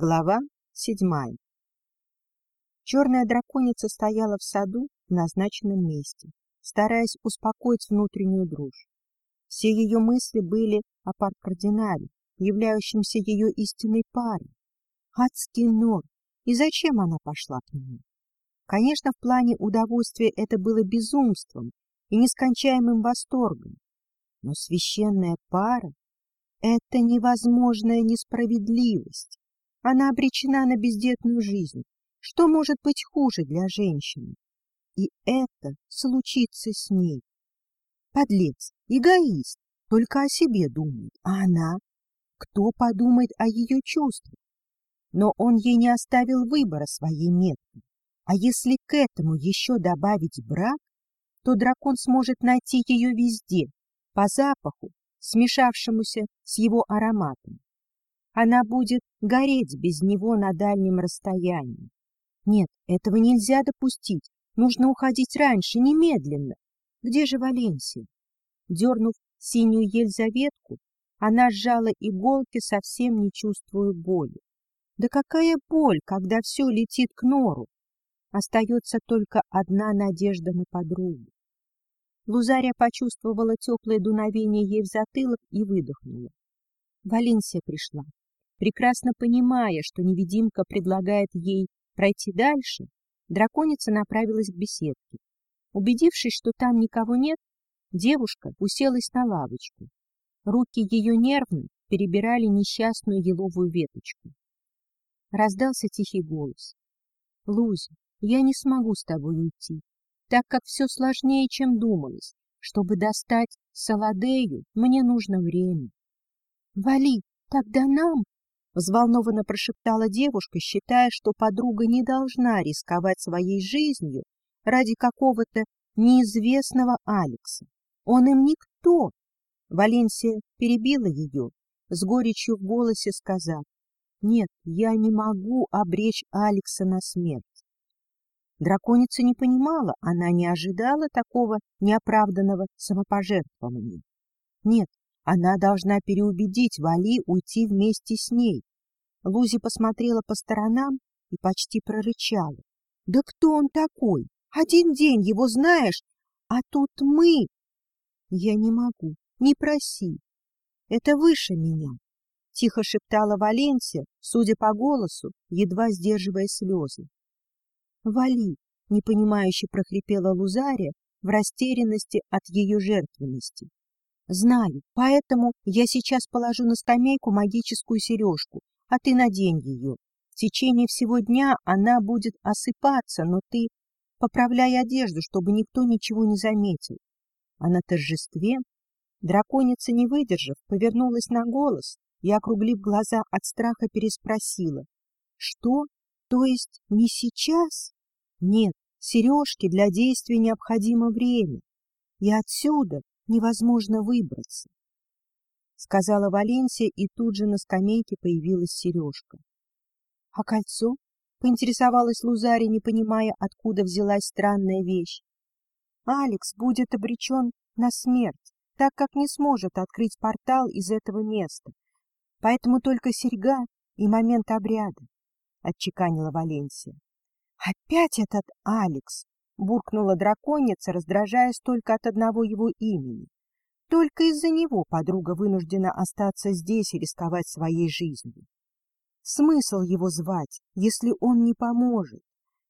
Глава седьмая Черная драконица стояла в саду в назначенном месте, стараясь успокоить внутреннюю дрожь. Все ее мысли были о парк-кардинале, являющемся ее истинной парой. Адский нор! И зачем она пошла к нему? Конечно, в плане удовольствия это было безумством и нескончаемым восторгом. Но священная пара — это невозможная несправедливость. Она обречена на бездетную жизнь. Что может быть хуже для женщины? И это случится с ней. Подлец, эгоист, только о себе думает. А она? Кто подумает о ее чувствах? Но он ей не оставил выбора своей метки. А если к этому еще добавить брак, то дракон сможет найти ее везде, по запаху, смешавшемуся с его ароматом. Она будет гореть без него на дальнем расстоянии. Нет, этого нельзя допустить. Нужно уходить раньше, немедленно. Где же Валенсия? Дернув синюю Елизаветку, она сжала иголки, совсем не чувствуя боли. Да какая боль, когда все летит к нору! Остается только одна надежда на подругу. Лузария почувствовала теплое дуновение ей в затылок и выдохнула. Валенсия пришла. Прекрасно понимая, что невидимка предлагает ей пройти дальше, драконица направилась к беседке. Убедившись, что там никого нет, девушка уселась на лавочку. Руки ее нервно перебирали несчастную еловую веточку. Раздался тихий голос. — Лузи, я не смогу с тобой уйти, так как все сложнее, чем думалось. Чтобы достать Саладею, мне нужно время. — Вали, тогда нам... — взволнованно прошептала девушка, считая, что подруга не должна рисковать своей жизнью ради какого-то неизвестного Алекса. Он им никто. Валенсия перебила ее, с горечью в голосе сказав, «Нет, я не могу обречь Алекса на смерть. Драконица не понимала, она не ожидала такого неоправданного самопожертвования. Нет, она должна переубедить Вали уйти вместе с ней. Лузи посмотрела по сторонам и почти прорычала. — Да кто он такой? Один день его знаешь, а тут мы... — Я не могу, не проси. Это выше меня, — тихо шептала Валенсия, судя по голосу, едва сдерживая слезы. Вали, непонимающе прохрипела Лузария в растерянности от ее жертвенности. Знаю, поэтому я сейчас положу на скамейку магическую сережку, а ты надень ее. В течение всего дня она будет осыпаться, но ты поправляй одежду, чтобы никто ничего не заметил. А на торжестве драконица, не выдержав, повернулась на голос и, округлив глаза от страха, переспросила. — Что? То есть не сейчас? Нет, сережки для действия необходимо время, и отсюда невозможно выбраться. Сказала Валенсия, и тут же на скамейке появилась сережка. — А кольцо? — поинтересовалась Лузари, не понимая, откуда взялась странная вещь. — Алекс будет обречен на смерть, так как не сможет открыть портал из этого места. Поэтому только серьга и момент обряда, — отчеканила Валенсия. «Опять этот Алекс!» — буркнула драконица, раздражаясь только от одного его имени. Только из-за него подруга вынуждена остаться здесь и рисковать своей жизнью. Смысл его звать, если он не поможет?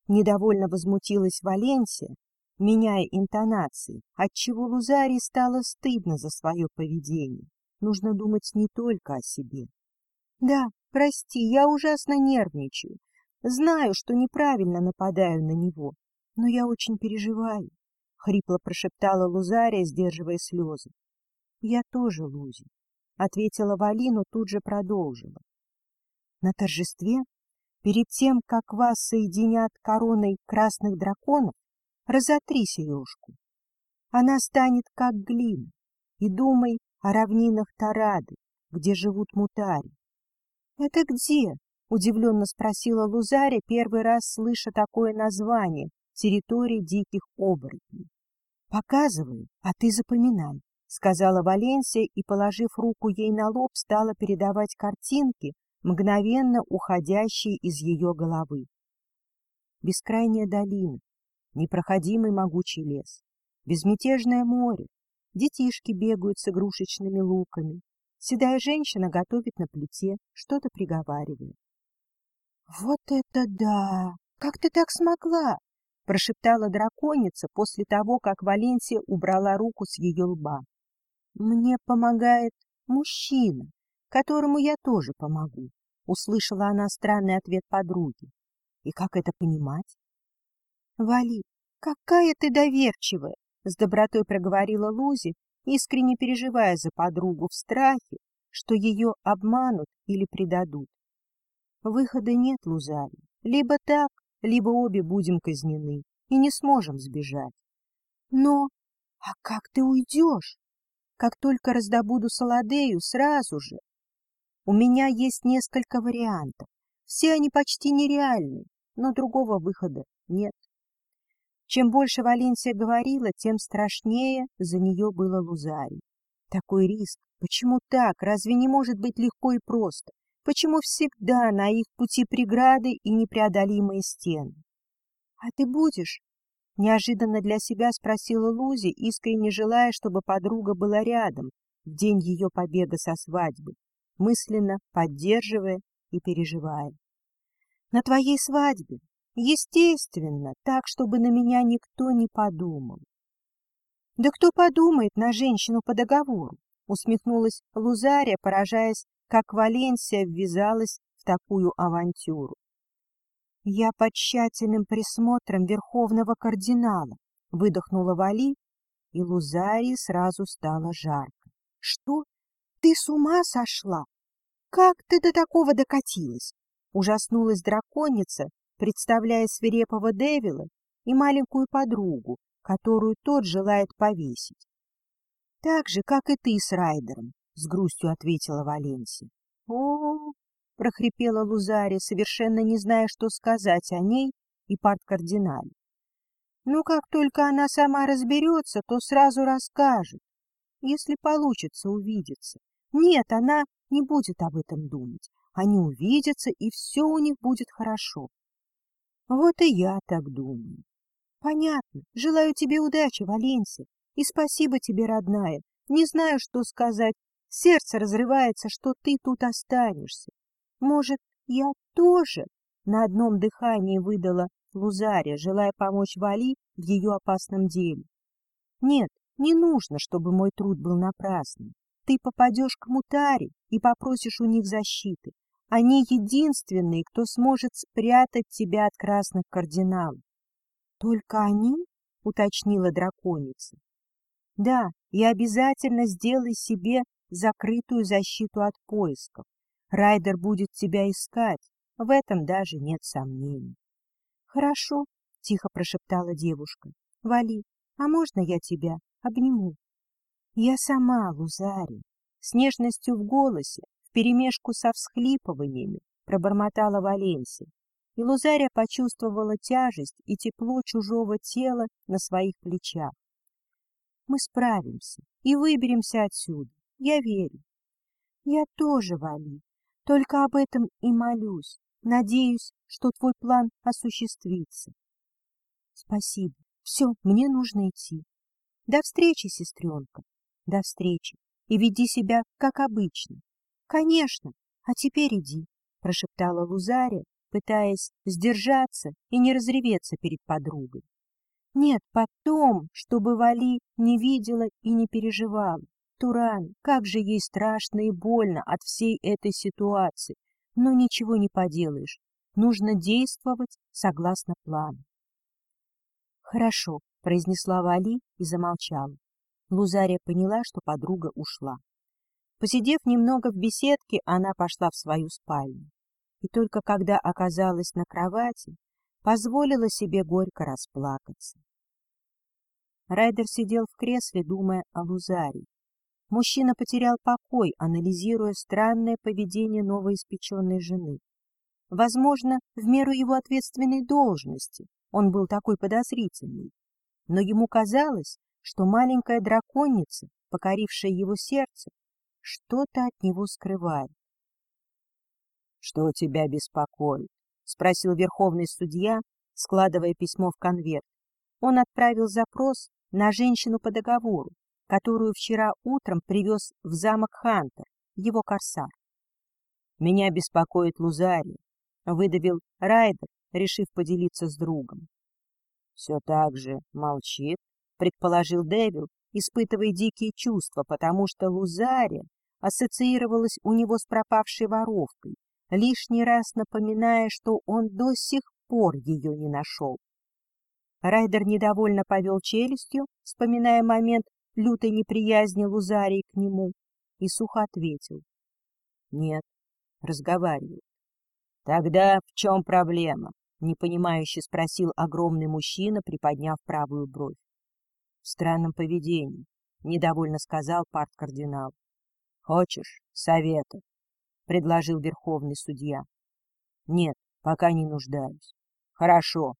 Недовольно возмутилась Валенсия, меняя интонации, отчего Лузаре стало стыдно за свое поведение. Нужно думать не только о себе. — Да, прости, я ужасно нервничаю. Знаю, что неправильно нападаю на него, но я очень переживаю, — хрипло прошептала Лузария, сдерживая слезы. — Я тоже, Лузи, — ответила Валину, тут же продолжила. На торжестве, перед тем, как вас соединят короной красных драконов, разотри сережку. Она станет как глина, и думай о равнинах Тарады, где живут мутари. — Это где? — удивленно спросила Лузаря, первый раз слыша такое название территории диких оборотней. — Показываю, а ты запоминай, — сказала Валенсия и, положив руку ей на лоб, стала передавать картинки, мгновенно уходящие из ее головы. Бескрайняя долина, непроходимый могучий лес, безмятежное море, детишки бегают с игрушечными луками, седая женщина готовит на плите, что-то приговаривает. — Вот это да! Как ты так смогла? — прошептала драконица после того, как Валенсия убрала руку с ее лба. — Мне помогает мужчина, которому я тоже помогу, — услышала она странный ответ подруги. — И как это понимать? — Вали, какая ты доверчивая! — с добротой проговорила Лузи, искренне переживая за подругу в страхе, что ее обманут или предадут. Выхода нет, Лузари. Либо так, либо обе будем казнены и не сможем сбежать. Но... А как ты уйдешь? Как только раздобуду Солодею, сразу же. У меня есть несколько вариантов. Все они почти нереальны, но другого выхода нет. Чем больше Валенсия говорила, тем страшнее за нее было Лузарий. Такой риск. Почему так? Разве не может быть легко и просто? Почему всегда на их пути преграды и непреодолимые стены? — А ты будешь? — неожиданно для себя спросила Лузи, искренне желая, чтобы подруга была рядом в день ее побега со свадьбы, мысленно поддерживая и переживая. — На твоей свадьбе, естественно, так, чтобы на меня никто не подумал. — Да кто подумает на женщину по договору? — усмехнулась Лузария, поражаясь как Валенсия ввязалась в такую авантюру. «Я под тщательным присмотром верховного кардинала», — выдохнула Вали, и Лузарии сразу стало жарко. «Что? Ты с ума сошла? Как ты до такого докатилась?» Ужаснулась драконица, представляя свирепого Девила и маленькую подругу, которую тот желает повесить. Так же, как и ты с Райдером с грустью ответила Валенсия. О, прохрипела Лузари, совершенно не зная, что сказать о ней и парткардинале. Ну, как только она сама разберется, то сразу расскажет, если получится увидеться. Нет, она не будет об этом думать. Они увидятся, и все у них будет хорошо. Вот и я так думаю. Понятно. Желаю тебе удачи, Валенсия, и спасибо тебе, родная. Не знаю, что сказать, Сердце разрывается, что ты тут останешься. Может, я тоже? На одном дыхании выдала Лузария, желая помочь Вали в ее опасном деле. Нет, не нужно, чтобы мой труд был напрасным. Ты попадешь к Мутаре и попросишь у них защиты. Они единственные, кто сможет спрятать тебя от красных кардиналов. — Только они? — уточнила драконица. — Да, и обязательно сделай себе закрытую защиту от поисков. Райдер будет тебя искать, в этом даже нет сомнений. — Хорошо, — тихо прошептала девушка. — Вали, а можно я тебя обниму? — Я сама, Лузари, с нежностью в голосе, вперемешку со всхлипываниями, пробормотала Валенсия, и Лузария почувствовала тяжесть и тепло чужого тела на своих плечах. Мы справимся и выберемся отсюда. Я верю. Я тоже, Вали, только об этом и молюсь. Надеюсь, что твой план осуществится. Спасибо. Все, мне нужно идти. До встречи, сестренка. До встречи. И веди себя, как обычно. Конечно. А теперь иди, прошептала Лузария, пытаясь сдержаться и не разреветься перед подругой. Нет, потом, чтобы Вали не видела и не переживала. Туран, как же ей страшно и больно от всей этой ситуации, но ничего не поделаешь. Нужно действовать согласно плану. «Хорошо», — произнесла Вали и замолчала. Лузария поняла, что подруга ушла. Посидев немного в беседке, она пошла в свою спальню. И только когда оказалась на кровати, позволила себе горько расплакаться. Райдер сидел в кресле, думая о Лузарии. Мужчина потерял покой, анализируя странное поведение новоиспеченной жены. Возможно, в меру его ответственной должности он был такой подозрительный. Но ему казалось, что маленькая драконица, покорившая его сердце, что-то от него скрывает. — Что тебя беспокоит? — спросил верховный судья, складывая письмо в конверт. Он отправил запрос на женщину по договору, которую вчера утром привез в замок Хантер, его корсар. — Меня беспокоит Лузария, — выдавил Райдер, решив поделиться с другом. — Все так же молчит, — предположил Дэвил, испытывая дикие чувства, потому что Лузария ассоциировалась у него с пропавшей воровкой, лишний раз напоминая, что он до сих пор ее не нашел. Райдер недовольно повел челюстью, вспоминая момент лютой неприязни Лузарии к нему, и сухо ответил. — Нет, разговаривает. — Тогда в чем проблема? — непонимающе спросил огромный мужчина, приподняв правую бровь. — В странном поведении, — недовольно сказал парт-кардинал. — Хочешь совета? — предложил верховный судья. — Нет, пока не нуждаюсь. — Хорошо.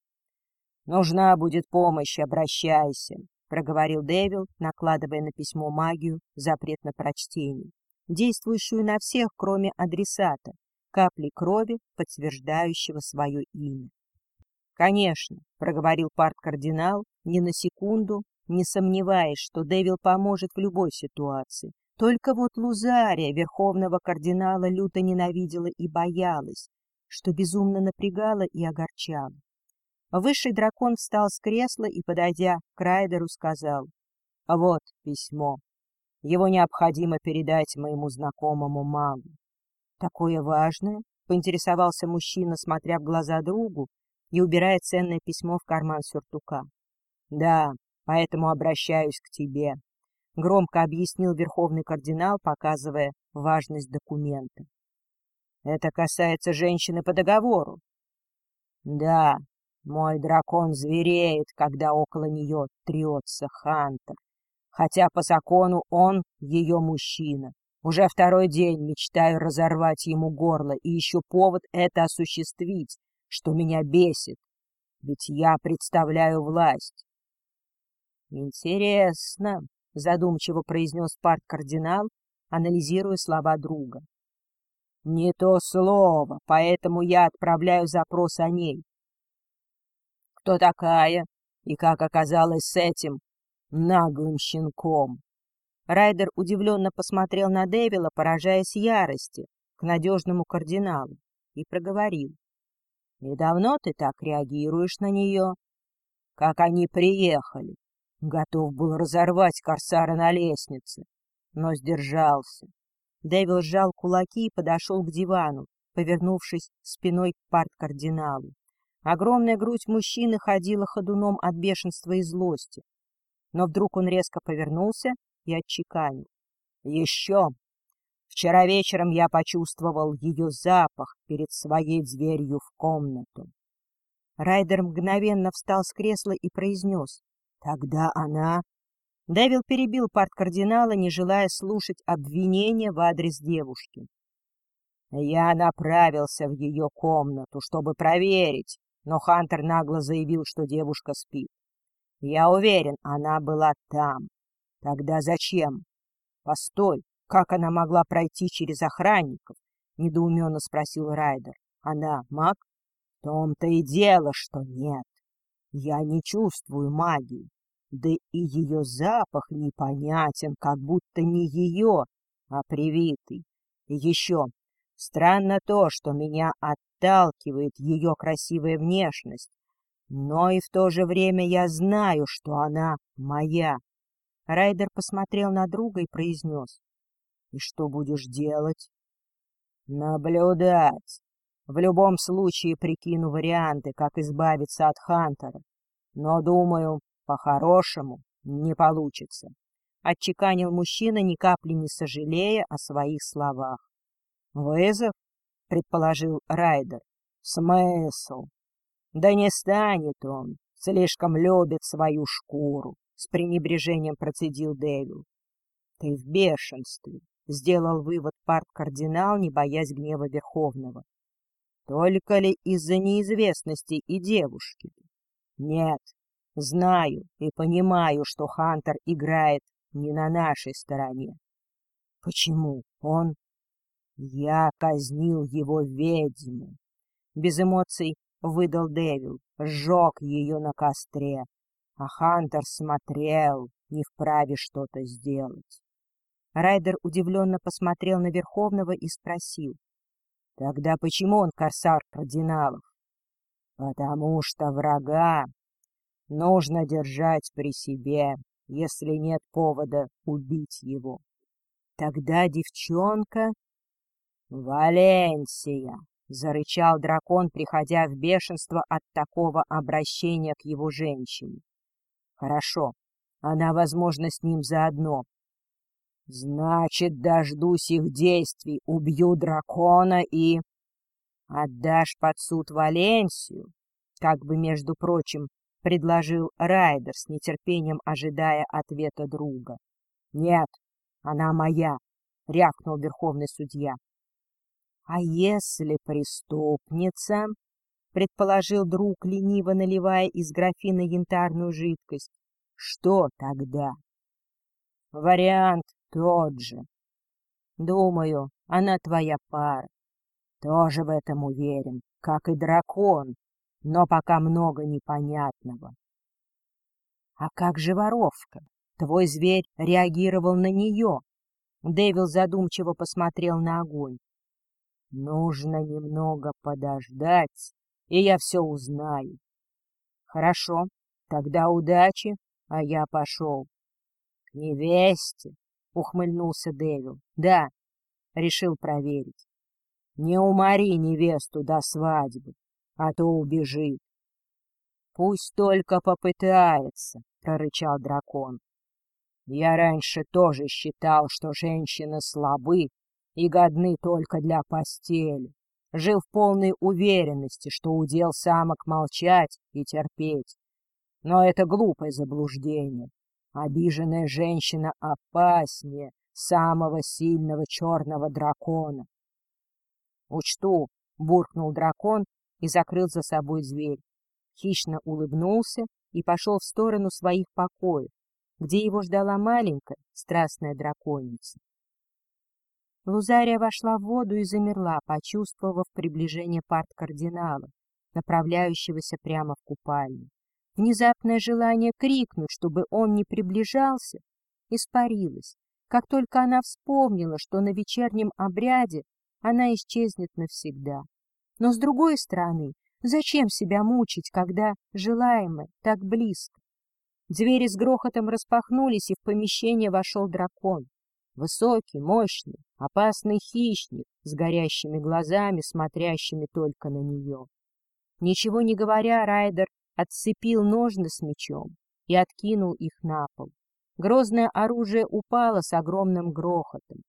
Нужна будет помощь, обращайся, — проговорил Дэвил, накладывая на письмо магию, запрет на прочтение, действующую на всех, кроме адресата, капли крови, подтверждающего свое имя. — Конечно, — проговорил парт-кардинал, ни на секунду, не сомневаясь, что Дэвил поможет в любой ситуации. Только вот Лузария, верховного кардинала, люто ненавидела и боялась, что безумно напрягало и огорчало. Высший дракон встал с кресла и, подойдя к Райдеру, сказал, — Вот письмо. Его необходимо передать моему знакомому магу. — Такое важное? — поинтересовался мужчина, смотря в глаза другу и убирая ценное письмо в карман сюртука. — Да, поэтому обращаюсь к тебе, — громко объяснил верховный кардинал, показывая важность документа. — Это касается женщины по договору. — Да, мой дракон звереет, когда около нее трется Хантер. Хотя по закону он ее мужчина. Уже второй день мечтаю разорвать ему горло, и еще повод это осуществить, что меня бесит. Ведь я представляю власть. Интересно, задумчиво произнес парт-кардинал, анализируя слова друга. Не то слово, поэтому я отправляю запрос о ней кто такая и как оказалась с этим наглым щенком. Райдер удивленно посмотрел на Дэвила, поражаясь ярости к надежному кардиналу, и проговорил. — И давно ты так реагируешь на нее? Как они приехали. Готов был разорвать корсара на лестнице, но сдержался. Дэвил сжал кулаки и подошел к дивану, повернувшись спиной к парт-кардиналу. Огромная грудь мужчины ходила ходуном от бешенства и злости. Но вдруг он резко повернулся и отчеканил. — Еще! Вчера вечером я почувствовал ее запах перед своей дверью в комнату. Райдер мгновенно встал с кресла и произнес. — Тогда она... Дэвил перебил парт-кардинала, не желая слушать обвинения в адрес девушки. Я направился в ее комнату, чтобы проверить, но Хантер нагло заявил, что девушка спит. Я уверен, она была там. Тогда зачем? Постой, как она могла пройти через охранников? Недоуменно спросил Райдер. Она маг? В том-то и дело, что нет. Я не чувствую магии. Да и ее запах непонятен, как будто не ее, а привитый. Еще, странно то, что меня от отталкивает ее красивая внешность, но и в то же время я знаю, что она моя. Райдер посмотрел на друга и произнес. — И что будешь делать? — Наблюдать. В любом случае прикину варианты, как избавиться от Хантера. Но, думаю, по-хорошему не получится. Отчеканил мужчина, ни капли не сожалея о своих словах. — Вызов? — предположил Райдер. — Смысл? Да не станет он, слишком любит свою шкуру, — с пренебрежением процедил Дэвил. — Ты в бешенстве, — сделал вывод парт-кардинал, не боясь гнева Верховного. — Только ли из-за неизвестности и девушки? — Нет, знаю и понимаю, что Хантер играет не на нашей стороне. — Почему? Он Я казнил его ведьму. Без эмоций выдал Дэвил, сжег ее на костре. А Хантер смотрел, не вправе что-то сделать. Райдер удивленно посмотрел на Верховного и спросил. — Тогда почему он корсар кардиналов? — Потому что врага нужно держать при себе, если нет повода убить его. Тогда девчонка... — Валенсия! — зарычал дракон, приходя в бешенство от такого обращения к его женщине. — Хорошо, она, возможно, с ним заодно. — Значит, дождусь их действий, убью дракона и... — Отдашь под суд Валенсию? Как бы, между прочим, — предложил Райдер с нетерпением, ожидая ответа друга. — Нет, она моя, — рявкнул верховный судья. — А если преступница? — предположил друг, лениво наливая из графина янтарную жидкость. — Что тогда? — Вариант тот же. Думаю, она твоя пара. Тоже в этом уверен, как и дракон, но пока много непонятного. А как же воровка? Твой зверь реагировал на нее. Дэвил задумчиво посмотрел на огонь. Нужно немного подождать, и я все узнаю. Хорошо, тогда удачи, а я пошел. К невесте, ухмыльнулся Дэвил. Да, решил проверить. Не умори невесту до свадьбы а то убежит. — Пусть только попытается, — прорычал дракон. Я раньше тоже считал, что женщины слабы и годны только для постели. Жил в полной уверенности, что удел самок молчать и терпеть. Но это глупое заблуждение. Обиженная женщина опаснее самого сильного черного дракона. — Учту, — буркнул дракон и закрыл за собой дверь. Хищно улыбнулся и пошел в сторону своих покоев, где его ждала маленькая страстная драконица. Лузария вошла в воду и замерла, почувствовав приближение парт-кардинала, направляющегося прямо в купальню. Внезапное желание крикнуть, чтобы он не приближался, испарилось, как только она вспомнила, что на вечернем обряде она исчезнет навсегда. Но, с другой стороны, зачем себя мучить, когда желаемое так близко? Двери с грохотом распахнулись, и в помещение вошел дракон. Высокий, мощный, опасный хищник с горящими глазами, смотрящими только на нее. Ничего не говоря, Райдер отцепил ножны с мечом и откинул их на пол. Грозное оружие упало с огромным грохотом.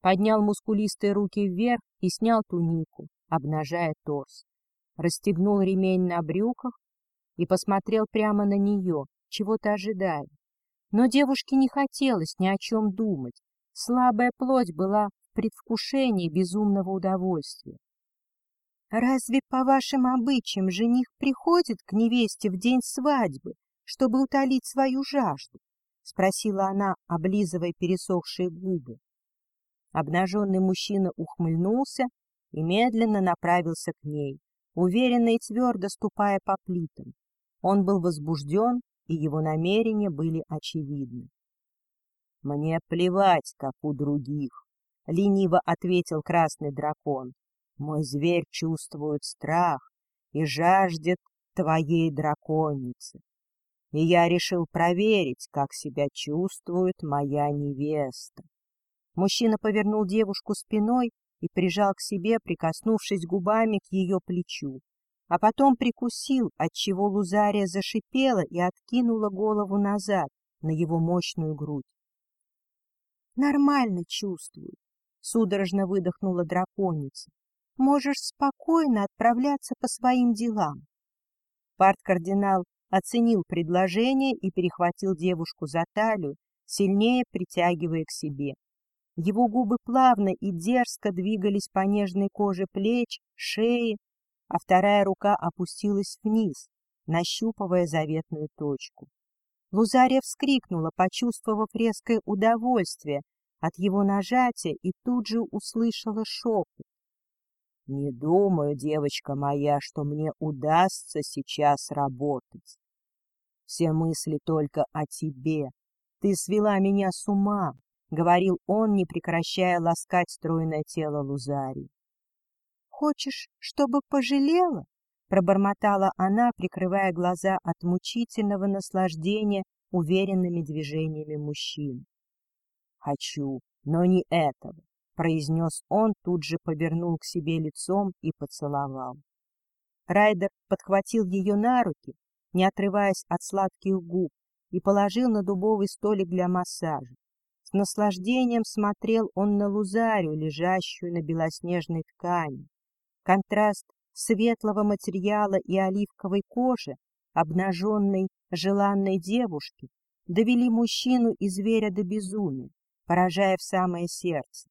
Поднял мускулистые руки вверх и снял тунику, обнажая торс. Расстегнул ремень на брюках и посмотрел прямо на нее, чего-то ожидая. Но девушке не хотелось ни о чем думать. Слабая плоть была в предвкушении безумного удовольствия. «Разве по вашим обычаям жених приходит к невесте в день свадьбы, чтобы утолить свою жажду?» — спросила она, облизывая пересохшие губы. Обнаженный мужчина ухмыльнулся и медленно направился к ней, уверенно и твердо ступая по плитам. Он был возбужден, и его намерения были очевидны. — Мне плевать, как у других, — лениво ответил красный дракон. — Мой зверь чувствует страх и жаждет твоей драконицы. И я решил проверить, как себя чувствует моя невеста. Мужчина повернул девушку спиной и прижал к себе, прикоснувшись губами к ее плечу, а потом прикусил, отчего Лузария зашипела и откинула голову назад на его мощную грудь. — Нормально чувствую, — судорожно выдохнула драконица. — Можешь спокойно отправляться по своим делам. Парт-кардинал оценил предложение и перехватил девушку за талию, сильнее притягивая к себе. Его губы плавно и дерзко двигались по нежной коже плеч, шеи, а вторая рука опустилась вниз, нащупывая заветную точку. Лузария вскрикнула, почувствовав резкое удовольствие от его нажатия и тут же услышала шепот. — Не думаю, девочка моя, что мне удастся сейчас работать. Все мысли только о тебе. Ты свела меня с ума, — говорил он, не прекращая ласкать стройное тело Лузарии. — Хочешь, чтобы пожалела? — пробормотала она, прикрывая глаза от мучительного наслаждения уверенными движениями мужчин. «Хочу, но не этого», — произнес он, тут же повернул к себе лицом и поцеловал. Райдер подхватил ее на руки, не отрываясь от сладких губ, и положил на дубовый столик для массажа. С наслаждением смотрел он на Лузарию, лежащую на белоснежной ткани. Контраст светлого материала и оливковой кожи, обнаженной желанной девушки, довели мужчину и зверя до безумия поражая в самое сердце.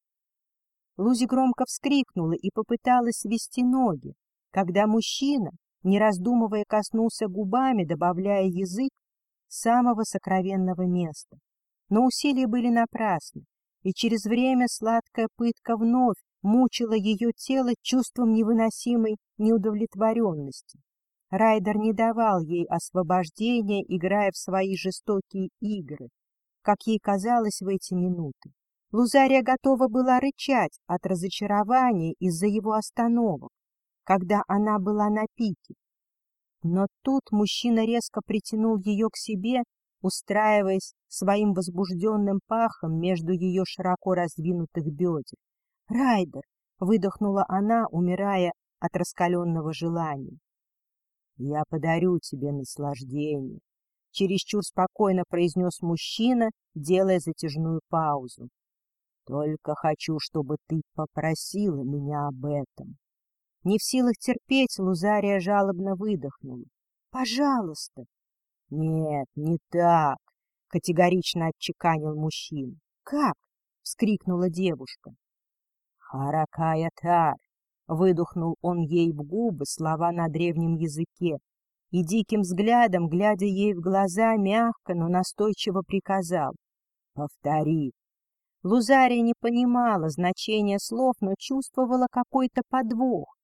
Лузи громко вскрикнула и попыталась свести ноги, когда мужчина, не раздумывая, коснулся губами, добавляя язык самого сокровенного места. Но усилия были напрасны, и через время сладкая пытка вновь мучила ее тело чувством невыносимой неудовлетворенности. Райдер не давал ей освобождения, играя в свои жестокие игры, как ей казалось в эти минуты. Лузария готова была рычать от разочарования из-за его остановок, когда она была на пике. Но тут мужчина резко притянул ее к себе, устраиваясь своим возбужденным пахом между ее широко раздвинутых бедер. «Райдер!» — выдохнула она, умирая от раскаленного желания. «Я подарю тебе наслаждение», — чересчур спокойно произнес мужчина, делая затяжную паузу. «Только хочу, чтобы ты попросила меня об этом». Не в силах терпеть, Лузария жалобно выдохнула. «Пожалуйста!» «Нет, не так!» — категорично отчеканил мужчина. «Как?» — вскрикнула девушка. «Харакая-тар!» — выдохнул он ей в губы слова на древнем языке, и диким взглядом, глядя ей в глаза, мягко, но настойчиво приказал. «Повтори». Лузария не понимала значения слов, но чувствовала какой-то подвох.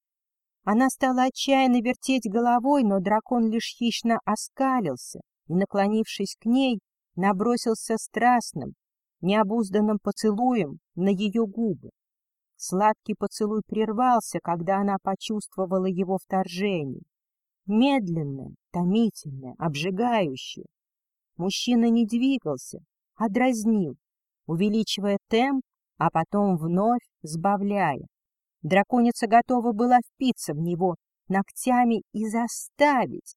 Она стала отчаянно вертеть головой, но дракон лишь хищно оскалился и, наклонившись к ней, набросился страстным, необузданным поцелуем на ее губы. Сладкий поцелуй прервался, когда она почувствовала его вторжение медленное, томительное, обжигающее. Мужчина не двигался, а дразнил, увеличивая темп, а потом вновь сбавляя. Драконица готова была впиться в него ногтями и заставить.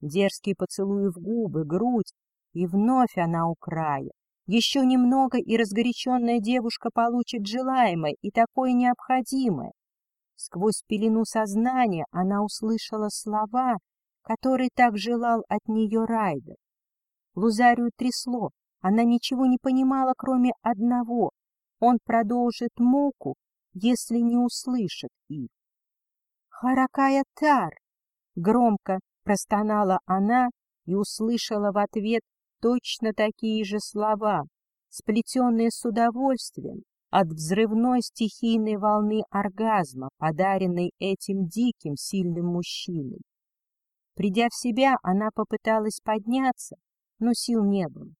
Дерзкие поцелуи в губы, грудь, и вновь она у края. Еще немного, и разгоряченная девушка получит желаемое и такое необходимое. Сквозь пелену сознания она услышала слова, которые так желал от нее Райдер. Лузарию трясло, она ничего не понимала, кроме одного. Он продолжит муку, если не услышит их. «Харакая Тар!» — громко простонала она и услышала в ответ точно такие же слова, сплетенные с удовольствием, от взрывной стихийной волны оргазма, подаренной этим диким, сильным мужчиной. Придя в себя, она попыталась подняться, но сил не было.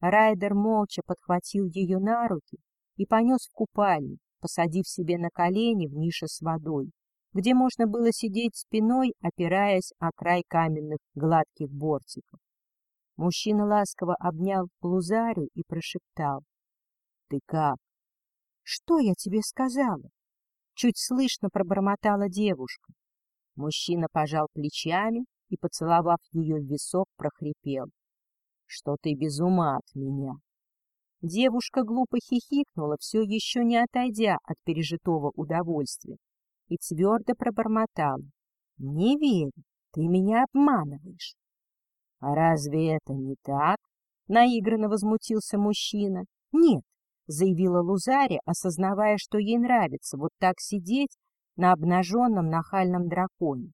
Райдер молча подхватил ее на руки и понес в купальню, посадив себе на колени в нише с водой, где можно было сидеть спиной, опираясь о край каменных гладких бортиков. Мужчина ласково обнял Лузарю и прошептал. — Ты как? Что я тебе сказала? Чуть слышно пробормотала девушка. Мужчина пожал плечами и, поцеловав ее в висок, прохрипел. Что ты без ума от меня? Девушка глупо хихикнула, все еще не отойдя от пережитого удовольствия, и твердо пробормотала. — Не верю, ты меня обманываешь. — разве это не так? — наигранно возмутился мужчина. — Нет, заявила Лузари, осознавая, что ей нравится вот так сидеть на обнаженном нахальном драконе.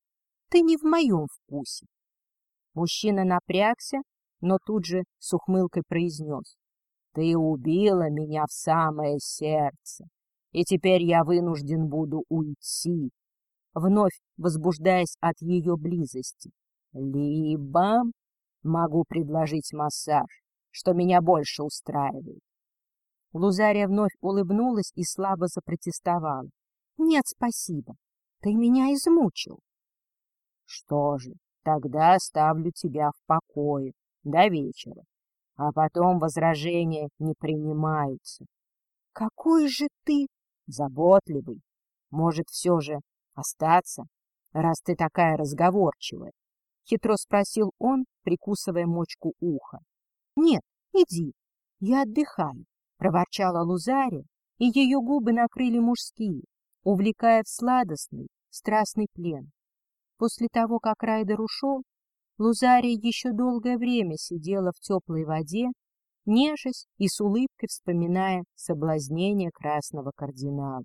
Ты не в моем вкусе. Мужчина напрягся, но тут же с ухмылкой произнес. Ты убила меня в самое сердце, и теперь я вынужден буду уйти, вновь возбуждаясь от ее близости. Либо могу предложить массаж, что меня больше устраивает. Лузария вновь улыбнулась и слабо запротестовала. — Нет, спасибо. Ты меня измучил. — Что же, тогда оставлю тебя в покое до вечера, а потом возражения не принимаются. — Какой же ты заботливый! Может, все же остаться, раз ты такая разговорчивая? — хитро спросил он, прикусывая мочку уха. — Нет, иди, я отдыхаю, — проворчала Лузария, и ее губы накрыли мужские, увлекая в сладостный, страстный плен. После того, как Райдер ушел, Лузария еще долгое время сидела в теплой воде, нежась и с улыбкой вспоминая соблазнение красного кардинала.